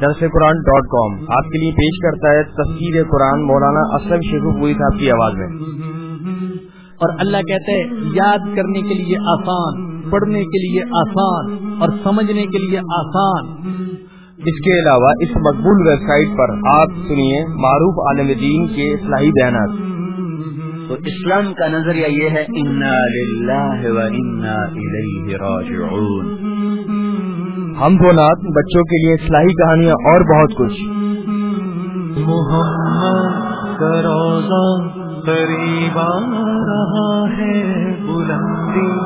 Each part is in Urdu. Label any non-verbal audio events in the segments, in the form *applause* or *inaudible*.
درس قرآن ڈاٹ کام آپ کے لیے پیش کرتا ہے تصویر قرآن مولانا اسلم شیخ پوری صاحب کی آواز میں۔ اور اللہ کہتے ہیں، یاد کرنے کے لیے آسان، پڑھنے کے لیے آسان اور سمجھنے کے لیے آسان۔ اس کے علاوہ اس مقبول ویب سائٹ پر آپ سنیے معروف عالم دین کے اصلاحی بیانات۔ تو اسلام کا نظریہ یہ ہے، انا للہ و انا الیہ راجعون۔ ہم دو نات بچوں کے لیے اصلاحی کہانیاں اور بہت کچھ۔ محمد روزہ قریب رہا ہے بلندی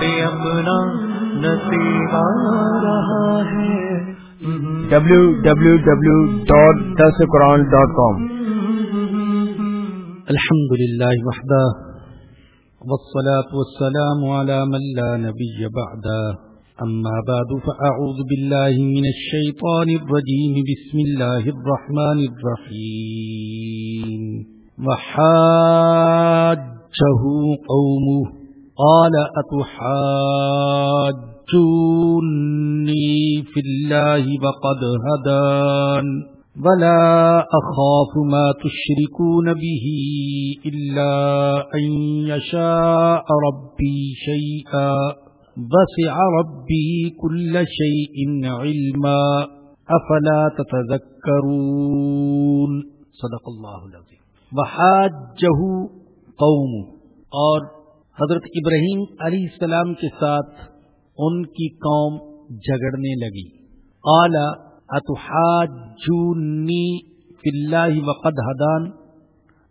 پہ اپنا نصیب آ رہا ہے۔ W W W dot this Quran dot com الحمد لله وحده والصلاة والسلام على من لا نبي بعده أما بعد، فأعوذ بالله من الشيطان الرجيم. بسم الله الرحمن الرحيم. وحاجه قومه. قال، أتحاجوني في الله وقد هدان؟ ولا أخاف ما تشركون به إلا أن يشاء ربي شيئا. وسع ربي كل شيء علما أفلا تتذكرون. صدق الله العظيم وحاجه قوم. اور حضرت ابراہیم علیہ السلام کے ساتھ ان کی قوم جھگڑنے لگی. اعلی اتحاجونی فی اللہ وقد حدان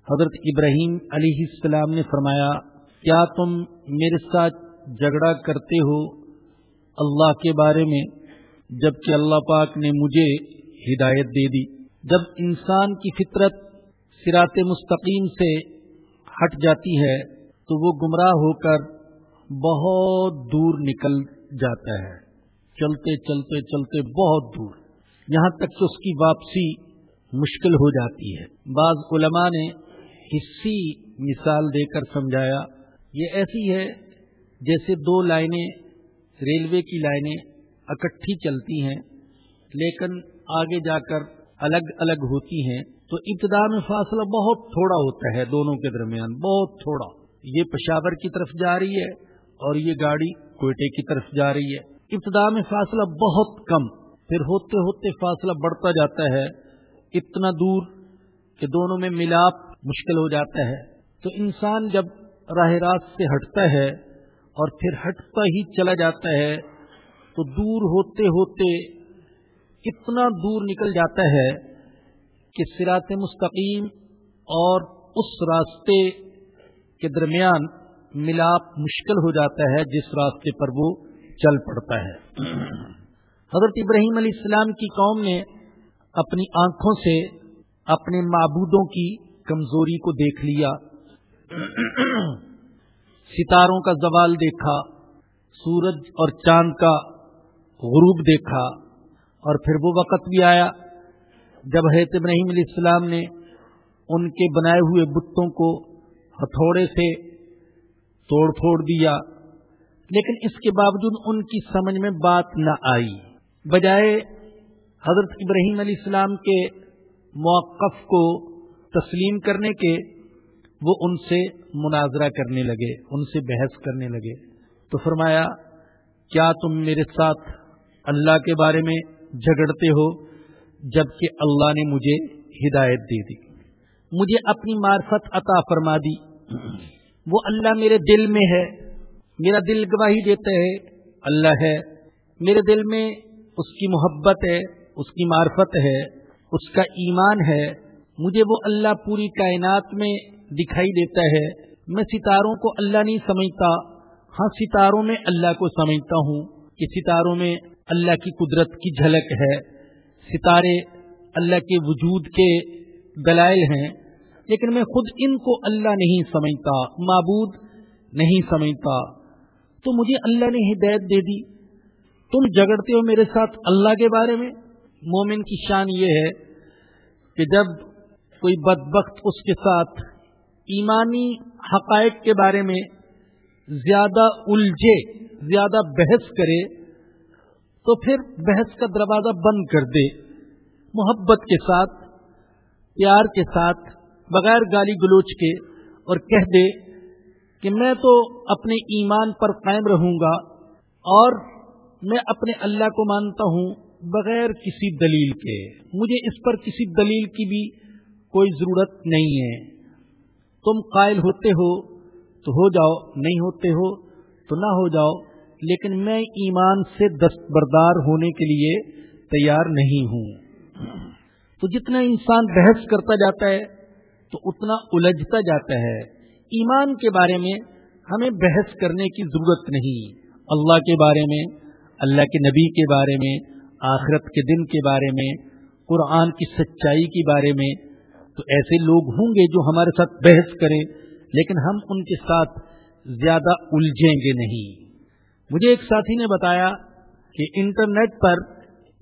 حضرت ابراہیم علیہ السلام نے فرمایا، کیا تم میرے ساتھ جھگڑا کرتے ہو اللہ کے بارے میں جبکہ اللہ پاک نے مجھے ہدایت دے دی۔ جب انسان کی فطرت سرات مستقیم سے ہٹ جاتی ہے، تو وہ گمراہ ہو کر بہت دور نکل جاتا ہے۔ چلتے چلتے چلتے بہت دور۔ یہاں تک کہ اس کی واپسی مشکل ہو جاتی ہے۔ بعض علماء نے حصی مثال دے کر سمجھایا، یہ ایسی ہے جیسے دو لائنیں ریلوے کی لائنیں اکٹھی چلتی ہیں، لیکن آگے جا کر الگ الگ ہوتی ہیں، تو ابتدا میں فاصلہ بہت تھوڑا ہوتا ہے دونوں کے درمیان، بہت تھوڑا۔ یہ پشاور کی طرف جا رہی ہے اور یہ گاڑی کوئٹے کی طرف جا رہی ہے۔ ابتدا میں فاصلہ بہت کم، پھر ہوتے ہوتے فاصلہ بڑھتا جاتا ہے، اتنا دور کہ دونوں میں ملاپ مشکل ہو جاتا ہے۔ تو انسان جب راہ راست سے ہٹتا ہے اور پھر ہٹتا ہی چلا جاتا ہے، تو دور ہوتے ہوتے اتنا دور نکل جاتا ہے کہ سرات مستقیم اور اس راستے کے درمیان ملاپ مشکل ہو جاتا ہے جس راستے پر وہ چل پڑتا ہے۔ حضرت ابراہیم علیہ السلام کی قوم نے اپنی آنکھوں سے اپنے معبودوں کی کمزوری کو دیکھ لیا۔ ستاروں کا زوال دیکھا، سورج اور چاند کا غروب دیکھا، اور پھر وہ وقت بھی آیا جب حیرت ابراہیم علیہ السلام نے ان کے بنائے ہوئے بتوں کو ہتھوڑے سے توڑ پھوڑ دیا۔ لیکن اس کے باوجود ان کی سمجھ میں بات نہ آئی۔ بجائے حضرت ابراہیم علیہ السلام کے موقف کو تسلیم کرنے کے وہ ان سے مناظرہ کرنے لگے، ان سے بحث کرنے لگے۔ تو فرمایا، کیا تم میرے ساتھ اللہ کے بارے میں جھگڑتے ہو؟ جبکہ اللہ نے مجھے ہدایت دے دی۔ مجھے اپنی معرفت عطا فرما دی۔ وہ اللہ میرے دل میں ہے، میرا دل گواہی دیتا ہے اللہ ہے، میرے دل میں اس کی محبت ہے، اس کی معرفت ہے، اس کا ایمان ہے۔ مجھے وہ اللہ پوری کائنات میں دکھائی دیتا ہے۔ میں ستاروں کو اللہ نہیں سمجھتا۔ ہاں ستاروں میں اللہ کو سمجھتا ہوں۔ کہ ستاروں میں اللہ کی قدرت کی جھلک ہے۔ ستارے اللہ کے وجود کے دلائل ہیں، لیکن میں خود ان کو اللہ نہیں سمجھتا، معبود نہیں سمجھتا۔ تو مجھے اللہ نے ہدایت دے دی۔ تم جگڑتے ہو میرے ساتھ اللہ کے بارے میں؟ مومن کی شان یہ ہے کہ جب کوئی بدبخت اس کے ساتھ ایمانی حقائق کے بارے میں زیادہ الجھے، زیادہ بحث کرے تو پھر بحث کا دروازہ بند کر دے۔ محبت کے ساتھ، پیار کے ساتھ، بغیر گالی گلوچ کے اور کہہ دے کہ میں تو اپنے ایمان پر قائم رہوں گا اور میں اپنے اللہ کو مانتا ہوں بغیر کسی دلیل کے۔ مجھے اس پر کسی دلیل کی بھی کوئی ضرورت نہیں ہے۔ تم قائل ہوتے ہو تو ہو جاؤ، نہیں ہوتے ہو تو نہ ہو جاؤ، لیکن میں ایمان سے دستبردار ہونے کے لیے تیار نہیں ہوں۔ تو جتنا انسان بحث کرتا جاتا ہے، تو اتنا الجھتا جاتا ہے۔ ایمان کے بارے میں ہمیں بحث کرنے کی ضرورت نہیں۔ اللہ کے بارے میں، اللہ کے نبی کے بارے میں، آخرت کے دن کے بارے میں، قرآن کی سچائی کے بارے میں تو ایسے لوگ ہوں گے جو ہمارے ساتھ بحث کریں، لیکن ہم ان کے ساتھ زیادہ الجھیں گے نہیں۔ مجھے ایک ساتھی نے بتایا کہ انٹرنیٹ پر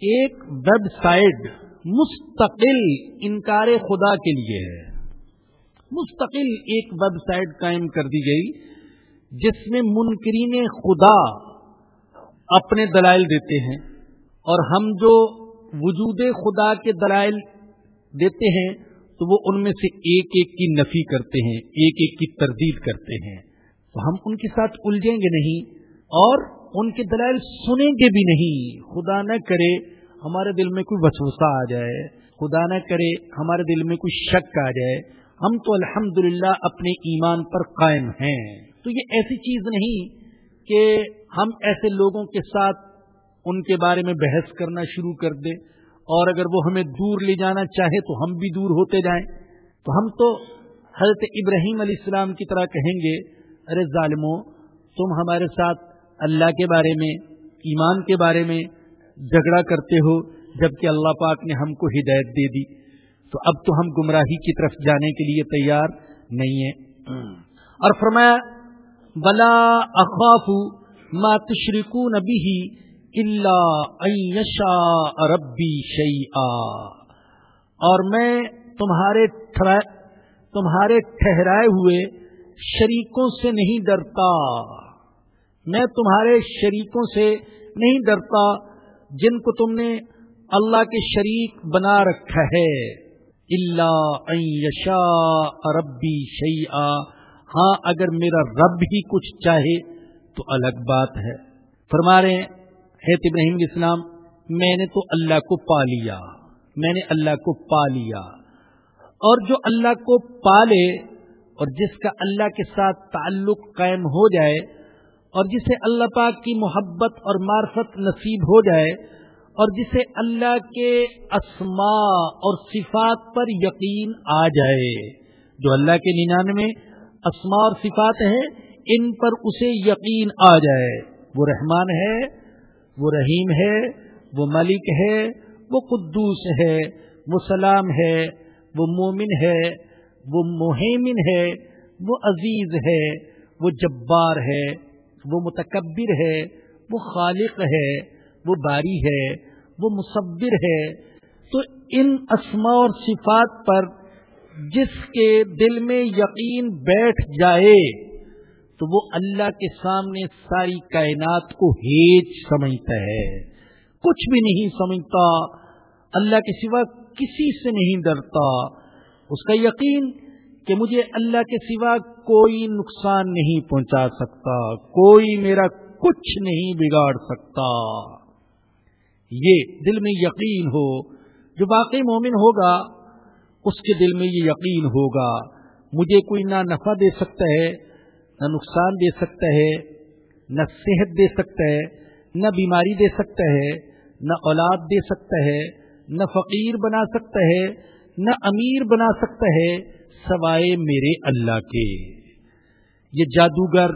ایک ویب سائٹ مستقل انکار خدا کے لیے ہے۔ مستقل ایک ویب سائٹ قائم کر دی گئی، جس میں منکرین خدا اپنے دلائل دیتے ہیں اور ہم جو وجود خدا کے دلائل دیتے ہیں تو وہ ان میں سے ایک ایک کی نفی کرتے ہیں، ایک ایک کی تردید کرتے ہیں۔ تو ہم ان کے ساتھ الجھیں گے نہیں اور ان کے دلائل سنیں گے بھی نہیں۔ خدا نہ کرے ہمارے دل میں کوئی وسوسہ آ جائے۔ خدا نہ کرے ہمارے دل میں کوئی شک آ جائے۔ ہم تو الحمد اپنے ایمان پر قائم ہیں۔ تو یہ ایسی چیز نہیں کہ ہم ایسے لوگوں کے ساتھ ان کے بارے میں بحث کرنا شروع کر دیں۔ اور اگر وہ ہمیں دور لے جانا چاہے تو ہم بھی دور ہوتے جائیں۔ تو ہم تو حضرت ابراہیم علیہ السلام کی طرح کہیں گے، ارے ظالموں تم ہمارے ساتھ اللہ کے بارے میں، ایمان کے بارے میں جھگڑا کرتے ہو، جبکہ اللہ پاک نے ہم کو ہدایت دے دی۔ تو اب تو ہم گمراہی کی طرف جانے کے لیے تیار نہیں ہیں۔ اور فرمایا، بلا اخاف ما تشرکون به الا ان يشاء ربي اور میں تمہارے تمہارے ٹھہرائے ہوئے شریکوں سے نہیں ڈرتا۔ میں تمہارے شریکوں سے نہیں ڈرتا جن کو تم نے اللہ کے شریک بنا رکھا ہے۔ اللہ یشا ربی شعیع ہاں اگر میرا رب ہی کچھ چاہے تو الگ بات ہے۔ فرما رہے حیت ابراہیم اسلام میں نے تو اللہ کو پا لیا، میں نے اللہ کو پا لیا۔ اور جو اللہ کو پالے اور جس کا اللہ کے ساتھ تعلق قائم ہو جائے اور جسے اللہ پاک کی محبت اور معرفت نصیب ہو جائے اور جسے اللہ کے اسماء اور صفات پر یقین آ جائے، جو اللہ کے ننانوے اسماء اور صفات ہیں، ان پر اسے یقین آ جائے۔ وہ رحمان ہے وہ رحیم ہے وہ ملک ہے وہ قدوس ہے وہ سلام ہے وہ مومن ہے وہ مہیمن ہے وہ عزیز ہے وہ جبار ہے وہ متکبر ہے وہ خالق ہے وہ باری ہے وہ مصبر ہے تو ان اسما اور صفات پر جس کے دل میں یقین بیٹھ جائے تو وہ اللہ کے سامنے ساری کائنات کو ہیج سمجھتا ہے۔ کچھ بھی نہیں سمجھتا، اللہ کے سوا کسی سے نہیں ڈرتا۔ اس کا یقین کہ مجھے اللہ کے سوا کوئی نقصان نہیں پہنچا سکتا، کوئی میرا کچھ نہیں بگاڑ سکتا۔ یہ دل میں یقین ہو، جو باقی مومن ہوگا، اس کے دل میں یہ یقین ہوگا۔ مجھے کوئی نہ نفع دے سکتا ہے نہ نقصان دے سکتا ہے، نہ صحت دے سکتا ہے، نہ بیماری دے سکتا ہے، نہ اولاد دے سکتا ہے، نہ فقیر بنا سکتا ہے، نہ امیر بنا سکتا ہے، سوائے میرے اللہ کے۔ یہ جادوگر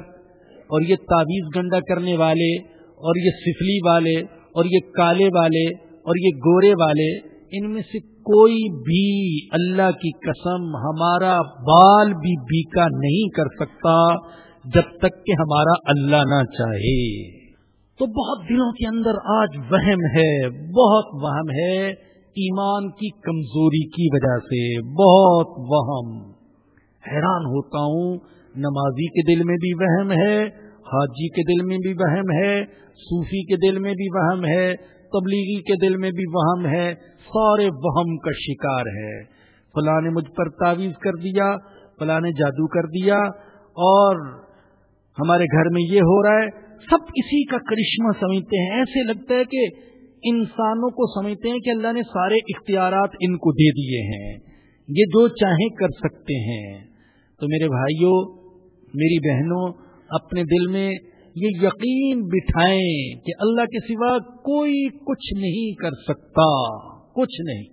اور یہ تعویذ گنڈا کرنے والے اور یہ سفلی والے اور یہ کالے والے اور یہ گورے والے، ان میں سے کوئی بھی اللہ کی قسم ہمارا بال بھی بیکا نہیں کر سکتا جب تک کہ ہمارا اللہ نہ چاہے۔ تو بہت دنوں کے اندر آج وہم ہے، بہت وہم ہے ایمان کی کمزوری کی وجہ سے، بہت وہم۔ حیران ہوتا ہوں، نمازی کے دل میں بھی وہم ہے، حاجی کے دل میں بھی وہم ہے، صوفی کے دل میں بھی وہم ہے تبلیغی کے دل میں بھی وہم ہے، سارے وہم کا شکار ہے۔ فلاں نے مجھ پر تعویذ کر دیا، فلاں نے جادو کر دیا، اور ہمارے گھر میں یہ ہو رہا ہے، سب کسی کا کرشمہ سمجھتے ہیں۔ ایسے لگتا ہے کہ انسانوں کو سمجھتے ہیں کہ اللہ نے سارے اختیارات ان کو دے دیے ہیں۔ یہ جو چاہیں کر سکتے ہیں۔ تو میرے بھائیوں، میری بہنوں، اپنے دل میں یہ یقین بٹھائیں کہ اللہ کے سوا کوئی کچھ نہیں کر سکتا، کچھ نہیں۔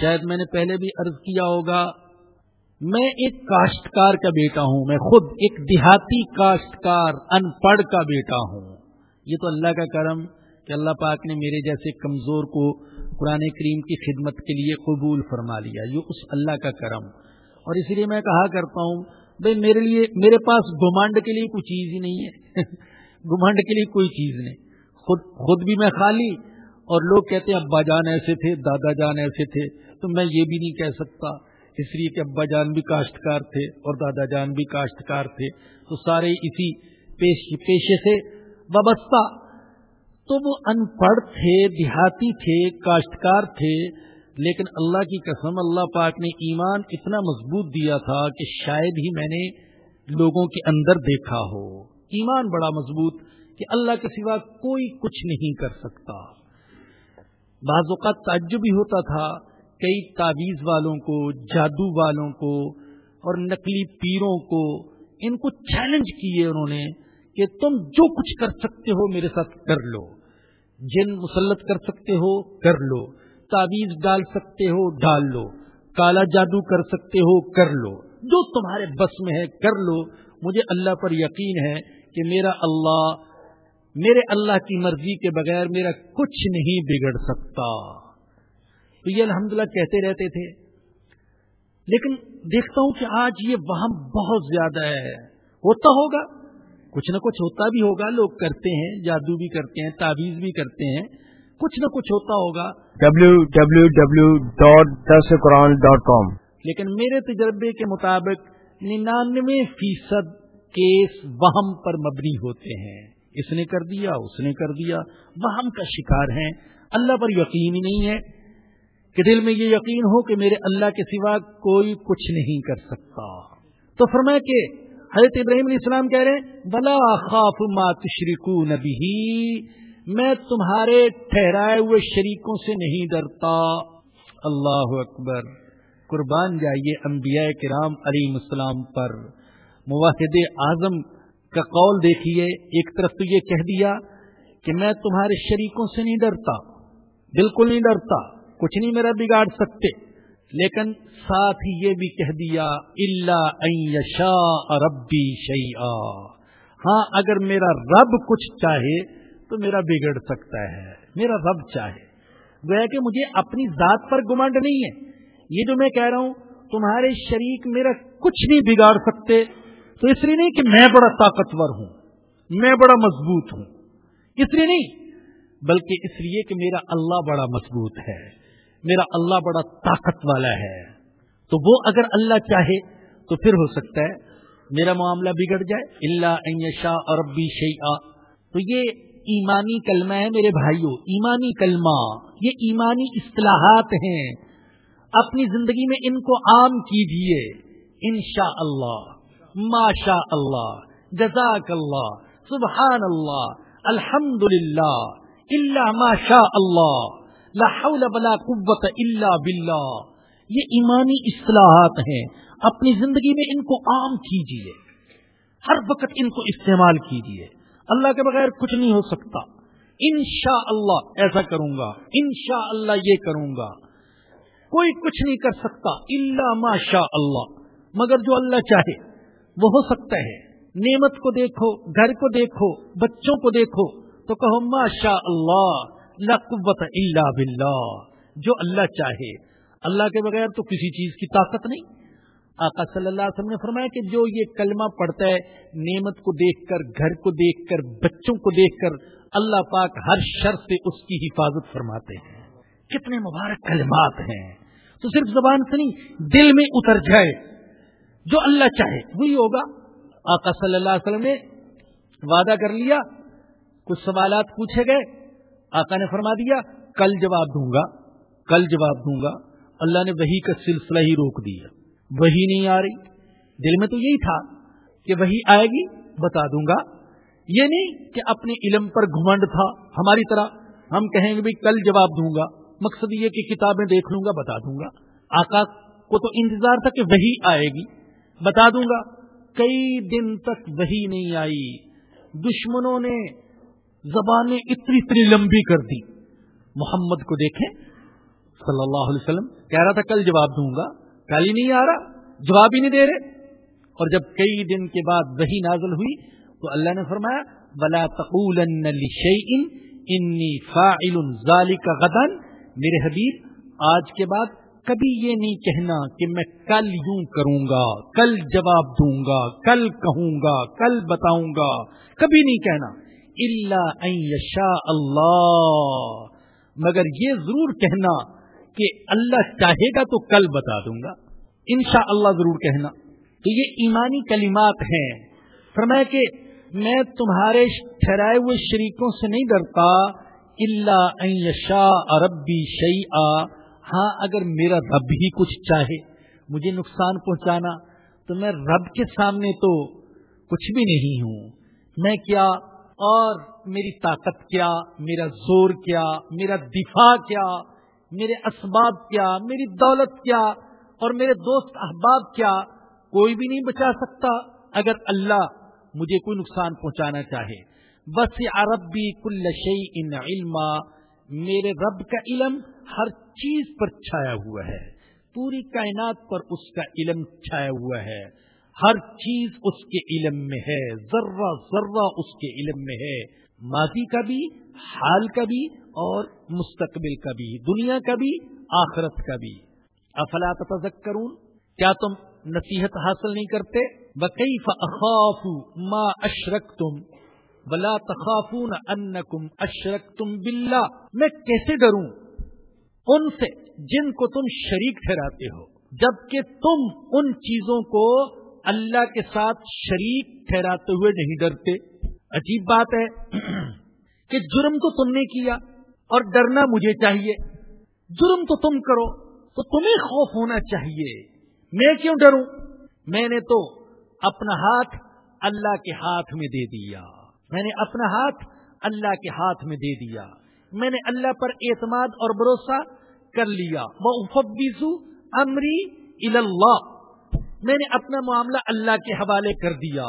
شاید میں نے پہلے بھی عرض کیا ہوگا، میں ایک کاشتکار کا بیٹا ہوں، میں خود ایک دیہاتی کاشتکار، ان پڑھ کا بیٹا ہوں۔ یہ تو اللہ کا کرم کہ اللہ پاک نے میرے جیسے کمزور کو قرآن کریم کی خدمت کے لیے قبول فرما لیا، یہ اس اللہ کا کرم۔ اور اسی لیے میں کہا کرتا ہوں بھائی میرے لیے میرے پاس گمانڈ کے لیے کوئی چیز ہی نہیں ہے۔ *laughs* گمانڈ کے لیے کوئی چیز نہیں۔ خود خود بھی میں خالی۔ اور لوگ کہتے ہیں، ابا جان ایسے تھے، دادا جان ایسے تھے۔ تو میں یہ بھی نہیں کہہ سکتا۔ اس لیے کہ ابا جان بھی کاشتکار تھے اور دادا جان بھی کاشتکار تھے۔ تو سارے اسی پیش، پیشے سے وابستہ۔ تو وہ ان پڑھ تھے، دیہاتی تھے، کاشتکار تھے۔ لیکن اللہ کی قسم، اللہ پاک نے ایمان اتنا مضبوط دیا تھا کہ شاید ہی میں نے لوگوں کے اندر دیکھا ہو۔ ایمان بڑا مضبوط کہ اللہ کے سوا کوئی کچھ نہیں کر سکتا۔ بعض اوقات تعجب بھی ہوتا تھا، کئی تعویذ والوں کو، جادو والوں کو اور نقلی پیروں کو۔ ان کو چیلنج کیے انہوں نے کہ تم جو کچھ کر سکتے ہو میرے ساتھ کر لو۔ جن مسلط کر سکتے ہو، کر لو۔ تعویذ ڈال سکتے ہو ڈال لو۔ کالا جادو کر سکتے ہو، کر لو۔ جو تمہارے بس میں ہے، کر لو۔ مجھے اللہ پر یقین ہے کہ میرا اللہ، میرے اللہ کی مرضی کے بغیر میرا کچھ نہیں بگڑ سکتا۔ تو یہ الحمدللہ کہتے رہتے تھے۔ لیکن دیکھتا ہوں کہ آج یہ وہاں بہت زیادہ ہے۔ ہوتا ہوگا۔ کچھ نہ کچھ ہوتا بھی ہوگا۔ لوگ کرتے ہیں، جادو بھی کرتے ہیں تعویذ بھی کرتے ہیں۔ کچھ نہ کچھ ہوتا ہوگا۔ W W W dot this Quran dot com لیکن میرے تجربے کے مطابق ننانوے فیصد کیس وہم پر مبنی ہوتے ہیں۔ اس نے کر دیا اس نے کر دیا۔ وہم کا شکار ہیں۔ اللہ پر یقین ہی نہیں ہے کہ دل میں یہ یقین ہو کہ میرے اللہ کے سوا کوئی کچھ نہیں کر سکتا۔ تو فرمایا کہ حضرت ابراہیم علیہ السلام کہہ رہے ہیں بلا خاف ما تشرکو نبی میں تمہارے ٹھہرائے ہوئے شریکوں سے نہیں ڈرتا۔ اللہ اکبر۔ قربان جائیے انبیاء کرام علی السلام پر۔ مواحد اعظم کا قول دیکھیے، ایک طرف تو یہ کہہ دیا کہ میں تمہارے شریکوں سے نہیں ڈرتا، بالکل نہیں ڈرتا، کچھ نہیں میرا بگاڑ سکتے۔ لیکن ساتھ ہی یہ بھی کہہ دیا اللہ شاہ ربی شیئا۔ ہاں اگر میرا رب کچھ چاہے تو میرا بگڑ سکتا ہے، میرا رب چاہے۔ وہ کہ مجھے اپنی ذات پر گمانڈ نہیں ہے۔ یہ جو میں کہہ رہا ہوں، تمہارے شریک میرا کچھ نہیں بگاڑ سکتے۔ تو اس لیے نہیں کہ میں بڑا طاقتور ہوں، میں بڑا مضبوط ہوں۔ اس لیے نہیں، بلکہ اس لیے کہ میرا اللہ بڑا مضبوط ہے، میرا اللہ بڑا طاقت والا ہے۔ تو وہ اگر اللہ چاہے تو پھر ہو سکتا ہے، میرا معاملہ بگڑ جائے۔ اللہ شاہ اور ربی شیء تو یہ ایمانی کلمہ ہے میرے بھائیوں ایمانی کلمہ، یہ ایمانی اصطلاحات ہیں۔ اپنی زندگی میں ان کو عام کیجیے انشاء اللہ ماشاء اللہ جزاک اللہ سبحان اللہ الحمد للہ اللہ ماشاء اللہ ولا قوت اللہ باللہ۔ یہ ایمانی اصطلاحات ہیں۔ اپنی زندگی میں ان کو عام کیجیے ہر وقت ان کو استعمال کیجیے اللہ کے بغیر کچھ نہیں ہو سکتا۔ انشاء اللہ ایسا کروں گا۔ انشاء اللہ یہ کروں گا۔ کوئی کچھ نہیں کر سکتا اللہ ماشاء اللہ مگر جو اللہ چاہے، وہ ہو سکتا ہے۔ نعمت کو دیکھو، گھر کو دیکھو، بچوں کو دیکھو، تو کہو ماشاء اللہ لا قوت اللہ باللہ۔ جو اللہ چاہے۔ اللہ کے بغیر تو کسی چیز کی طاقت نہیں۔ آقا صلی اللہ علیہ وسلم نے فرمایا کہ جو یہ کلمہ پڑھتا ہے، نعمت کو دیکھ کر، گھر کو دیکھ کر، بچوں کو دیکھ کر، اللہ پاک ہر شر سے اس کی حفاظت فرماتے ہیں۔ کتنے مبارک کلمات ہیں۔ تو صرف زبان سے نہیں، دل میں اتر جائے۔ جو اللہ چاہے، وہی ہوگا۔ آقا صلی اللہ علیہ وسلم نے وعدہ کر لیا۔ کچھ سوالات پوچھے گئے۔ آقا نے فرما دیا، کل جواب دوں گا، کل جواب دوں گا۔ اللہ نے وہی کا سلسلہ ہی روک دیا۔ وہی نہیں آ رہی۔ دل میں تو یہی تھا کہ وہی آئے گی، بتا دوں گا۔ یہ نہیں کہ اپنے علم پر گھمنڈ تھا ہماری طرح۔ ہم کہیں گے بھی، کل جواب دوں گا۔ مقصد یہ کہ کتابیں دیکھ لوں گا، بتا دوں گا۔ آقا کو تو انتظار تھا کہ وہی آئے گی۔ بتا دوں گا، کئی دن تک وہی نہیں آئی۔ دشمنوں نے زبانیں اتنی اتنی لمبی کر دی۔ محمد کو دیکھیں۔ صلی اللہ علیہ وسلم کہہ رہا تھا، کل جواب دوں گا۔ کل ہی نہیں آ رہا، جواب ہی نہیں دے رہے۔ اور جب کئی دن کے بعد وہی نازل ہوئی تو اللہ نے فرمایا بلا تقول انی فاعل ذالک غدا۔ میرے حبیب، آج کے بعد کبھی یہ نہیں کہنا کہ میں کل یوں کروں گا، کل جواب دوں گا، کل کہوں گا، کل بتاؤں گا۔ کبھی نہیں کہنا۔ اللہ ان یشاء اللہ مگر یہ ضرور کہنا کہ اللہ چاہے گا تو کل بتا دوں گا۔ انشاء اللہ ضرور کہنا۔ تو یہ ایمانی کلمات ہیں۔ فرمایا کہ میں تمہارے ٹھہرائے ہوئے شریکوں سے نہیں ڈرتا۔ اللہ شاہ ربی شعی ہاں اگر میرا رب ہی کچھ چاہے مجھے نقصان پہنچانا، تو میں رب کے سامنے تو کچھ بھی نہیں ہوں۔ میں کیا؟ اور میری طاقت کیا؟ میرا زور کیا؟ میرا دفاع کیا؟ میرے اسباب کیا، میری دولت کیا، اور میرے دوست احباب کیا، کوئی بھی نہیں بچا سکتا اگر اللہ مجھے کوئی نقصان پہنچانا چاہے۔ بس عرب بھی کل شعی ان علم میرے رب کا علم ہر چیز پر چھایا ہوا ہے۔ پوری کائنات پر اس کا علم چھایا ہوا ہے۔ ہر چیز اس کے علم میں ہے، ذرہ ذرہ اس کے علم میں ہے۔ ماضی کا بھی، حال کا بھی اور مستقبل کا بھی، دنیا کا بھی، آخرت کا بھی۔ افلا تذکرون کیا تم نصیحت حاصل نہیں کرتے؟ بقیف اخاف ما اشرک تم بلا تخافون انکم اشرک تم میں کیسے ڈروں؟ ان سے جن کو تم شریک ٹھہراتے ہو۔ جبکہ تم ان چیزوں کو اللہ کے ساتھ شریک ٹھہراتے ہوئے نہیں ڈرتے۔ عجیب بات ہے کہ جرم تو تم نے کیا۔ اور ڈرنا مجھے چاہیے۔ جرم تو تم کرو، تو تمہیں خوف ہونا چاہیے۔ میں کیوں ڈروں؟ میں نے تو اپنا ہاتھ اللہ کے ہاتھ میں دے دیا۔ میں نے اپنا ہاتھ اللہ کے ہاتھ میں دے دیا۔ میں نے اللہ پر اعتماد اور بھروسہ کر لیا۔ وہ افبیزو امری اللہ میں نے اپنا معاملہ اللہ کے حوالے کر دیا۔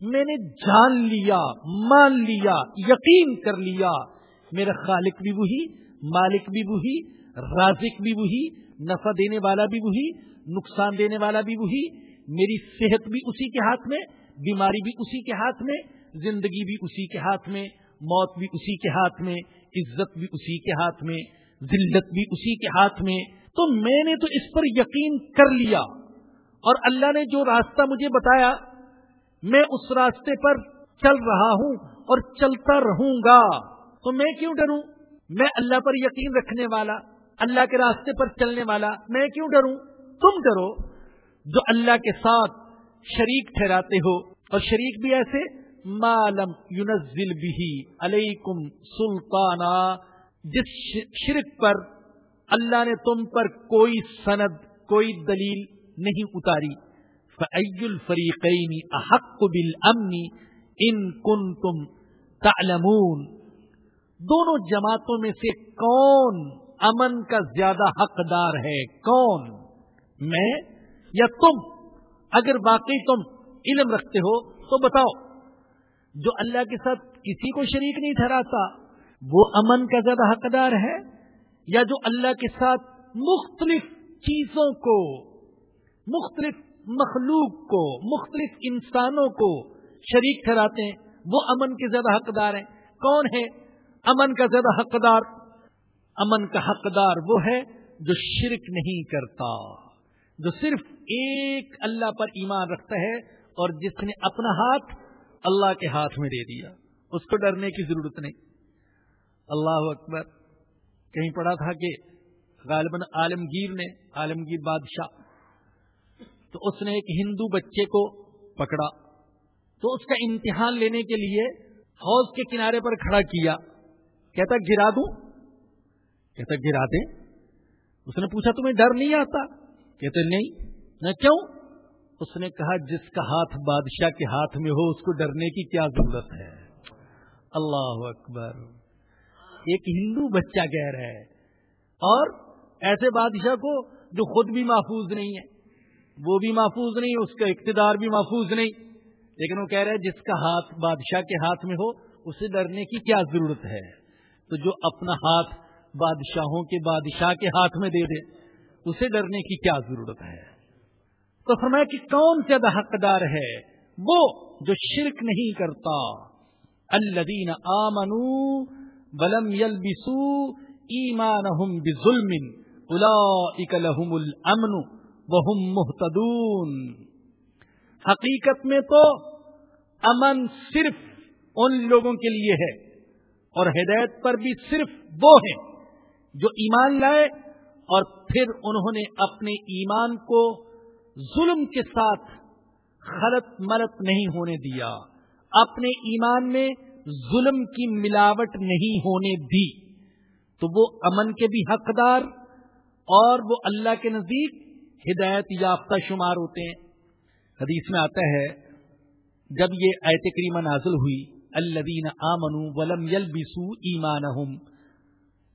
میں نے جان لیا، مان لیا، یقین کر لیا۔ میرا خالق بھی وہی، مالک بھی وہی، رازق بھی وہی، نفع دینے والا بھی وہی، نقصان دینے والا بھی وہی، میری صحت بھی اسی کے ہاتھ میں، بیماری بھی اسی کے ہاتھ میں، زندگی بھی اسی کے ہاتھ میں، موت بھی اسی کے ہاتھ میں، عزت بھی اسی کے ہاتھ میں، ذلت بھی اسی کے ہاتھ میں۔ تو میں نے تو اس پر یقین کر لیا۔ اور اللہ نے جو راستہ مجھے بتایا، میں اس راستے پر چل رہا ہوں اور چلتا رہوں گا۔ تو میں کیوں ڈروں؟ میں اللہ پر یقین رکھنے والا، اللہ کے راستے پر چلنے والا، میں کیوں ڈروں؟ تم ڈرو جو اللہ کے ساتھ شریک ٹھہراتے ہو، اور شریک بھی ایسے مالم یونزل بھی علیکم سلطانہ جس شرک پر اللہ نے تم پر کوئی سند، کوئی دلیل نہیں اتاری۔ فعی الفریقین احق بالامن ان کنتم تعلمون۔ دونوں جماعتوں میں سے کون امن کا زیادہ حقدار ہے؟ کون؟ میں یا تم؟ اگر واقعی تم علم رکھتے ہو تو بتاؤ۔ جو اللہ کے ساتھ کسی کو شریک نہیں ٹھہراتا، وہ امن کا زیادہ حقدار ہے یا جو اللہ کے ساتھ مختلف چیزوں کو، مختلف مخلوق کو، مختلف انسانوں کو شریک ٹھہراتے ہیں، وہ امن کے زیادہ حقدار ہیں؟ کون ہے؟ امن کا زیادہ حقدار، امن کا حقدار وہ ہے جو شرک نہیں کرتا، جو صرف ایک اللہ پر ایمان رکھتا ہے اور جس نے اپنا ہاتھ اللہ کے ہاتھ میں دے دیا۔ اس کو ڈرنے کی ضرورت نہیں۔ اللہ اکبر، کہیں پڑا تھا کہ غالباً عالمگیر نے، عالمگیر بادشاہ، تو اس نے ایک ہندو بچے کو پکڑا۔ تو اس کا امتحان لینے کے لیے حوض کے کنارے پر کھڑا کیا۔ کہتا گرا دوں؟ کہتا گرا دیں؟ اس نے پوچھا، تمہیں ڈر نہیں آتا؟ کہتے، نہیں. نہ کیوں؟ اس نے کہا، جس کا ہاتھ بادشاہ کے ہاتھ میں ہو، اس کو ڈرنے کی کیا ضرورت ہے؟ اللہ اکبر۔ ایک ہندو بچہ کہہ رہا ہے اور ایسے بادشاہ کو جو خود بھی محفوظ نہیں ہے، وہ بھی محفوظ نہیں، اس کا اقتدار بھی محفوظ نہیں، لیکن وہ کہہ رہے جس کا ہاتھ بادشاہ کے ہاتھ میں ہو، اسے ڈرنے کی کیا ضرورت ہے؟ تو جو اپنا ہاتھ بادشاہوں کے بادشاہ کے ہاتھ میں دے دے، اسے ڈرنے کی کیا ضرورت ہے؟ تو فرمایا کہ کون زیادہ حقدار ہے؟ وہ جو شرک نہیں کرتا۔ الدین آمنو بلم یل بسو ایمان بظلم لهم الامن وهم محتدون حقیقت میں تو امن صرف ان لوگوں کے لیے ہے۔ اور ہدایت پر بھی صرف وہ ہیں جو ایمان لائے اور پھر انہوں نے اپنے ایمان کو ظلم کے ساتھ خلط ملت نہیں ہونے دیا۔ اپنے ایمان میں ظلم کی ملاوٹ نہیں ہونے دی۔ تو وہ امن کے بھی حقدار اور وہ اللہ کے نزدیک ہدایت یافتہ شمار ہوتے ہیں۔ حدیث میں آتا ہے، جب یہ ایت کریمہ نازل ہوئی الدین آمن ولم یل بسو ایمان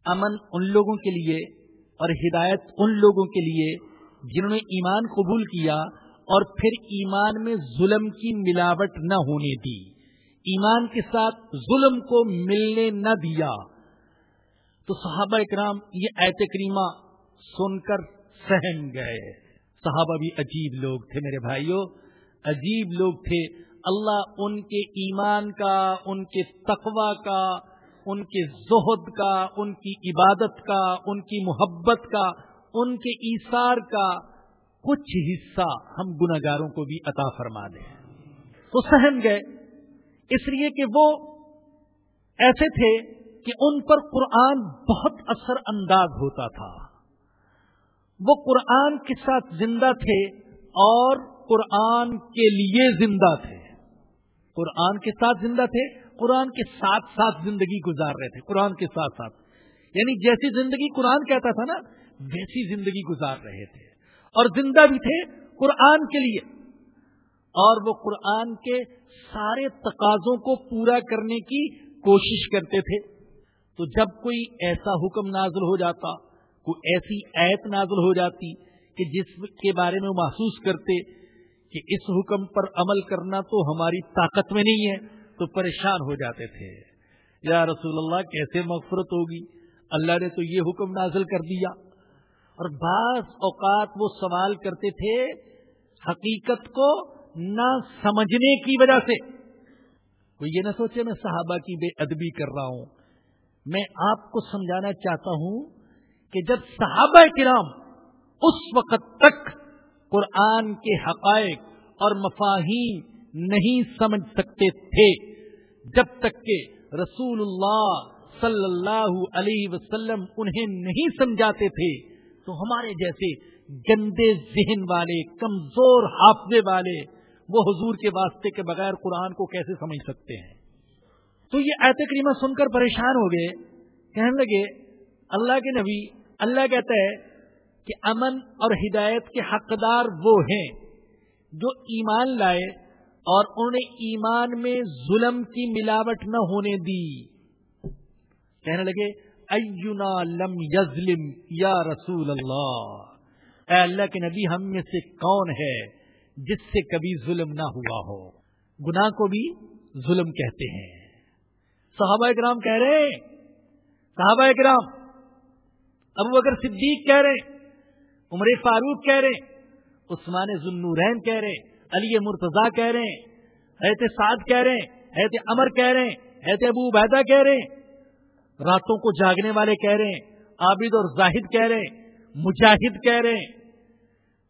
امن ان لوگوں کے لیے اور ہدایت ان لوگوں کے لیے جنہوں نے ایمان قبول کیا اور پھر ایمان میں ظلم کی ملاوٹ نہ ہونے دی۔ ایمان کے ساتھ ظلم کو ملنے نہ دیا۔ تو صحابہ اکرام یہ ایت کریمہ سن کر سہم گئے۔ صحابہ بھی عجیب لوگ تھے میرے بھائیوں عجیب لوگ تھے۔ اللہ ان کے ایمان کا، ان کے تقوی کا، ان کے زہد کا، ان کی عبادت کا، ان کی محبت کا، ان کے ایثار کا کچھ حصہ ہم گناگاروں کو بھی عطا فرما دیں۔ تو سہم گئے۔ اس لیے کہ وہ ایسے تھے کہ ان پر قرآن بہت اثر انداز ہوتا تھا۔ وہ قرآن کے ساتھ زندہ تھے اور قرآن کے لیے زندہ تھے۔ قرآن کے ساتھ زندہ تھے، قرآن کے ساتھ ساتھ زندگی گزار رہے تھے، قرآن کے ساتھ ساتھ۔ یعنی جیسی زندگی قرآن کہتا تھا نا، ویسی زندگی گزار رہے تھے۔ اور زندہ بھی تھے قرآن کے لیے۔ اور وہ قرآن کے سارے تقاضوں کو پورا کرنے کی کوشش کرتے تھے۔ تو جب کوئی ایسا حکم نازل ہو جاتا، کوئی ایسی ایت نازل ہو جاتی کہ جس کے بارے میں وہ محسوس کرتے کہ اس حکم پر عمل کرنا تو ہماری طاقت میں نہیں ہے، تو پریشان ہو جاتے تھے۔ یا رسول اللہ، کیسے مغفرت ہوگی؟ اللہ نے تو یہ حکم نازل کر دیا۔ اور بعض اوقات وہ سوال کرتے تھے حقیقت کو نہ سمجھنے کی وجہ سے۔ کوئی یہ نہ سوچے، میں صحابہ کی بے ادبی کر رہا ہوں۔ میں آپ کو سمجھانا چاہتا ہوں کہ جب صحابہ کرام اس وقت تک قرآن کے حقائق اور مفاہیم نہیں سمجھ سکتے تھے، جب تک کہ رسول اللہ صلی اللہ علیہ وسلم انہیں نہیں سمجھاتے تھے، تو ہمارے جیسے گندے ذہن والے، کمزور حافظے والے وہ حضور کے واسطے کے بغیر قرآن کو کیسے سمجھ سکتے ہیں؟ تو یہ ایت کریمہ سن کر پریشان ہو گئے، کہنے لگے، اللہ کے نبی، اللہ کہتا ہے کہ امن اور ہدایت کے حقدار وہ ہیں جو ایمان لائے اور انہوں نے ایمان میں ظلم کی ملاوٹ نہ ہونے دی۔ کہنے لگے، اینا لم یظلم یا رسول اللہ؟ اے اللہ کے نبی، ہم میں سے کون ہے جس سے کبھی ظلم نہ ہوا ہو؟ گناہ کو بھی ظلم کہتے ہیں۔ صحابہ اکرام کہہ رہے صحابہ اکرام، ابو اگر صدیق کہہ رہے عمر فاروق کہہ رہے عثمان ذنورین کہہ رہے علی مرتضی کہہ رہے ہیں حیرت سعد کہہ رہے ہیں حیرت امر کہہ رہے ہیں حیرت ابو عبیدہ کہہ رہے ہیں راتوں کو جاگنے والے کہہ رہے ہیں عابد اور زاہد کہہ رہے ہیں مجاہد کہہ رہے ہیں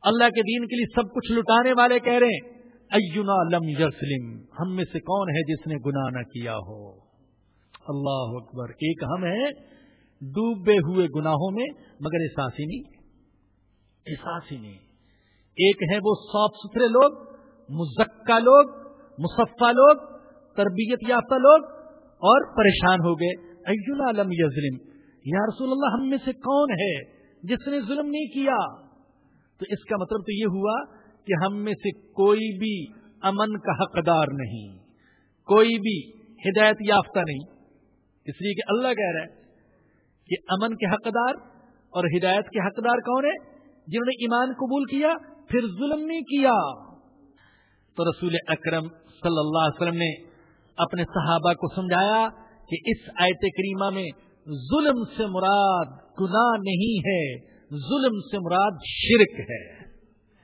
اللہ کے دین کے لیے سب کچھ لٹانے والے کہہ رہے ہیں اینا لم یسلم ہم میں سے کون ہے جس نے گناہ نہ کیا ہو اللہ اکبر ایک ہم ہے ڈوبے ہوئے گناہوں میں مگر احساس ہی نہیں احساس ہی نہیں۔ ایک ہے وہ صاف ستھرے لوگ، مزکا لوگ، مصفہ لوگ، تربیت یافتہ لوگ اور پریشان ہو گئے۔ ایونا لم یظلم۔ یا رسول اللہ، ہم میں سے کون ہے جس نے ظلم نہیں کیا؟ تو اس کا مطلب تو یہ ہوا کہ ہم میں سے کوئی بھی امن کا حقدار نہیں، کوئی بھی ہدایت یافتہ نہیں۔ اس لیے کہ اللہ کہہ رہا ہے کہ امن کے حقدار اور ہدایت کے حقدار کون ہے جنہوں نے ایمان قبول کیا، پھر ظلم نہیں کیا۔ تو رسول اکرم صلی اللہ علیہ وسلم نے اپنے صحابہ کو سمجھایا کہ اس آیت کریمہ میں ظلم سے مراد گناہ نہیں ہے، ظلم سے مراد شرک ہے۔